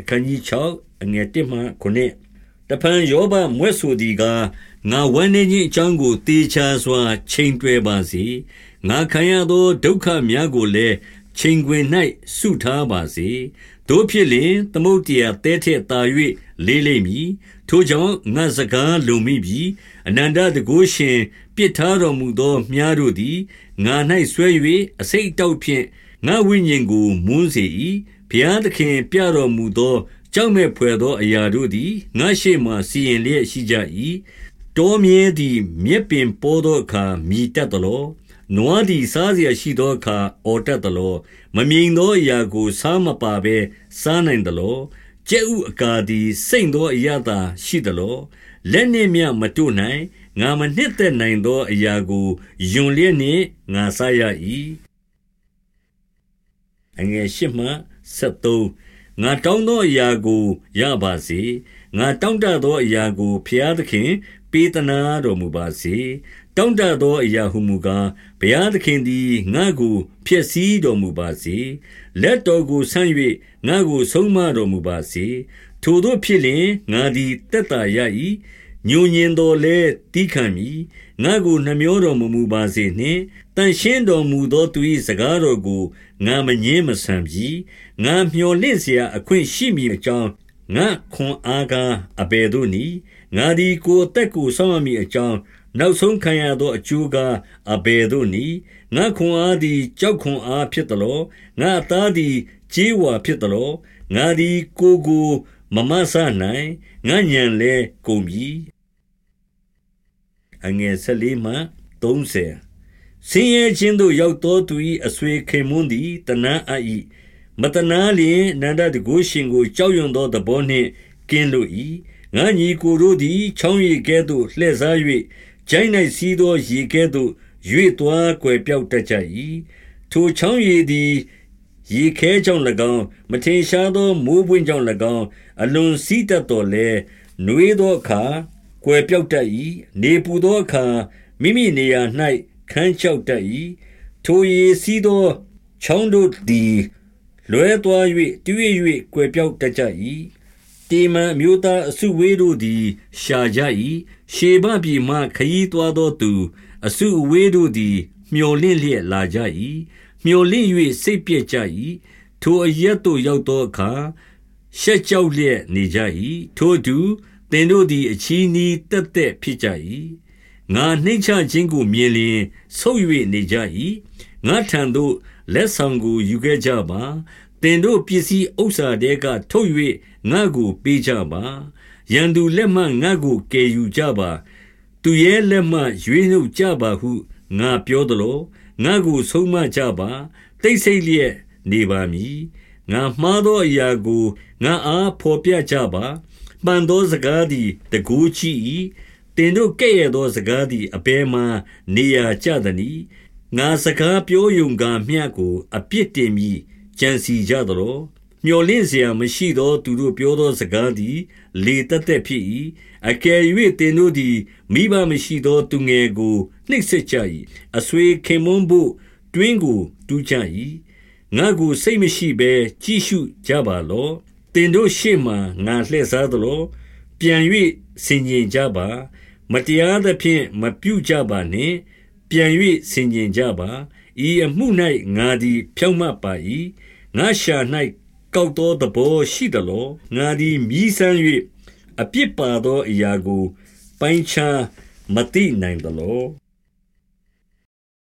အခန်းကြီး6အငယ်1မှ9တဖန်ယောဘမွဲ့ဆိုသည်ကားငါဝမ်းနေခြင်းအကြောင်းကိုတေချာစွာချိန်တွယ်ပါစေငါခံရသောဒုက္ခများကိုလည်းချိန်ခွင်၌ဆုထားပါစေတို့ဖြစ်လင်သမုတ်တရားတဲထက်သာ၍လေးလိမ့်မည်ထိုကြောင့်ငါစကားလုံမိပြီအနန္တတကုရှင်ပြစ်ထားတော်မူသောမြားတို့သည်ငါ၌ဆွဲ၍အစိတ်တောက်ဖြင့်ငါဝိညာဉ်ကိုမွန်းစေ၏ ဘုရားသခင်ပြတော်မူသော ကြောက်မဲ့ဖွယ်သော အရာတို့သည် ငါ့ရှေ့မှာ စီရင်လျက်ရှိကြ၏။တောမြည်းသည် မြက်ပင်ပေါသောအခါ မြည်တတ်သလော။နွားသည် စားစရာရှိသောအခါ အော်တတ်သလော။မမြင်သောအရာကို ဆားမပါဘဲ စားနိုင်သလော။ကြက်ဥအကာသည် စိမ့်သောအရသာရှိသလော။လက်နှင့်မျှမတို့နိုင်။ငါမနှစ်သက်နိုင်သောအရာကို ရွံလျက်နှင့် ငါစားရ၏။ 73ငါတောင်းသောအရာကို ရပါစေငါတောင်းတသောအရာကိုဖျားသခင် ပေးသနာတော်မူပါစေတောင်းတသောအရာဟုမူကားဘုရားသခင်သည်ငါ့ကိုဖျက်ဆီးတော်မူပါစေလက်တော်ကိုဆန့်၍ငါ့ကိုဆုံးမတော်မူပါစေထိုတို့ဖြစ်လျင်ငါသည်တက်တာရ၏ ညဉ့်ညင်တော်လဲတီးခံမည်ငါကိုနှမျောတော်မူမူပါစေနှင့်တန်ရှင်းတော်မူသောသူ၏စကားတော်ကိုငါမငင်းမဆန်ပြီငါမျော်လင့်เสียအခွင့်ရှိမည်အကြောင်းငါခွန်အားကားအဘယ်သို့နည်းငါသည်ကိုယ်အသက်ကိုဆောင်မည်အကြောင်းနောက်ဆုံးခံရသောအကျိုးကားအဘယ်သို့နည်းငါခွန်အားသည်ကြောက်ခွန်အားဖြစ်သလောငါအသားသည်ကြေးဝါဖြစ်သလောငါသည်ကိုကို မမဆနိုင်ငါညံလဲကုန်ပြီအငယ်၁၄မှ30ဆင်းရဲခြင်းသို့ရောက်သောသူ၏အဆွေခင်မွန်းသည်တနာအပ်၏မတနာလျင်နန္ဒတကုရှင်ကိုကြောက်ရွံ့သောသဘောနှင့်ကင်းလို့၏ငါညီကိုတို့သည်ချောင်းရည်ကဲ့သို့လှည့်စား၍ကျိုင်း၌စီးသောရေကဲ့သို့၍သွားကွယ်ပြောက်တတ်ကြ၏ထိုချောင်းရည်သည် ရေခဲကြောင့်၎င်းမထင်ရှားသောမိုးပွင့်ကြောင့်၎င်းအလွန်စီးတတ်တော်လဲနှွေးသောအခါကွယ်ပြောက်တတ်၏နေပူသောအခါမိမိနေရာ၌ခန်းချောက်တတ်၏ထိုရေစီးသောချောင်းတို့သည်လွဲသွား၍တွည့်၍ကွယ်ပြောက်တတ်ကြ၏တေမန်မျိုးသားအစုဝေးတို့သည် ရှာကြ၏ရှေဘပြည်မှခရီးသွားသောသူ အစုအဝေးတို့သည် မျော်လင့်လျက်လာကြ၏ မျော်လင့်၍စိတ်ပြည့်ကြ၏ထိုအရက်သို့ရောက်သောအခါရှက်ကြောက်လျက်နေကြ၏ထိုသူသင်တို့သည်အချီးနီးတက်တက်ဖြစ်ကြ၏ငါနှိမ့်ချခြင်းကိုမြင်လျင်ဆုတ်၍နေကြ၏ငါထံသို့လက်ဆောင်ကိုယူခဲ့ကြပါသင်တို့ပစ္စည်းဥစ္စာတဲကထုတ်၍ငါကိုပေးကြပါရန်သူလက်မှငါကိုကယ်ယူကြပါ သူရဲ့လက်မှရွေးနှုတ်ကြပါဟုငါပြောသလို ငါကိုဆုံးမကြပါတိတ်ဆိတ်လျက်နေပါမည်ငါမှားသောအရာကိုငါအားဖော်ပြကြပါမှန်သောစကားသည်တကူးချ၏တင်တို့ကဲ့ရဲ့သောစကားသည်အဘယ်မှနေရာကျသနည်းငါစကားပြောယုံကမျှကို အပြစ်တင်မိကြံစီကြသလို မျော်လင့်စရာမရှိသော သူတို့ပြောသောစကားသည် လေသက်သက်ဖြစ်၏။အကယ်၍သင်တို့သည် မိဘမရှိသော သူငယ်ကို နှိပ်စက်ကြ၏။အဆွေခင်ပွန်းဘို့ တွင်းကို တူးကြ၏။ငါ့ကို စိတ်မရှိဘဲ ကြည့်ရှုကြပါလော့။သင်တို့ရှေ့မှာ ငါလှည့်စားသလော။ပြန်၍ဆင်ခြင်ကြပါ။မတရားသဖြင့် မပြုကြပါနှင့်။ပြန်၍ဆင်ခြင်ကြပါ။ဤအမှု၌ငါသည် ဖြောင့်မတ်ပါ၏။ငါ့လျှာ၌ ကောက်သောသဘောရှိသလောငါသည်မြည်ဆန်း၍အပြစ်ပါသောအရာကို ပိုင်းခြားမသိနိုင်သလော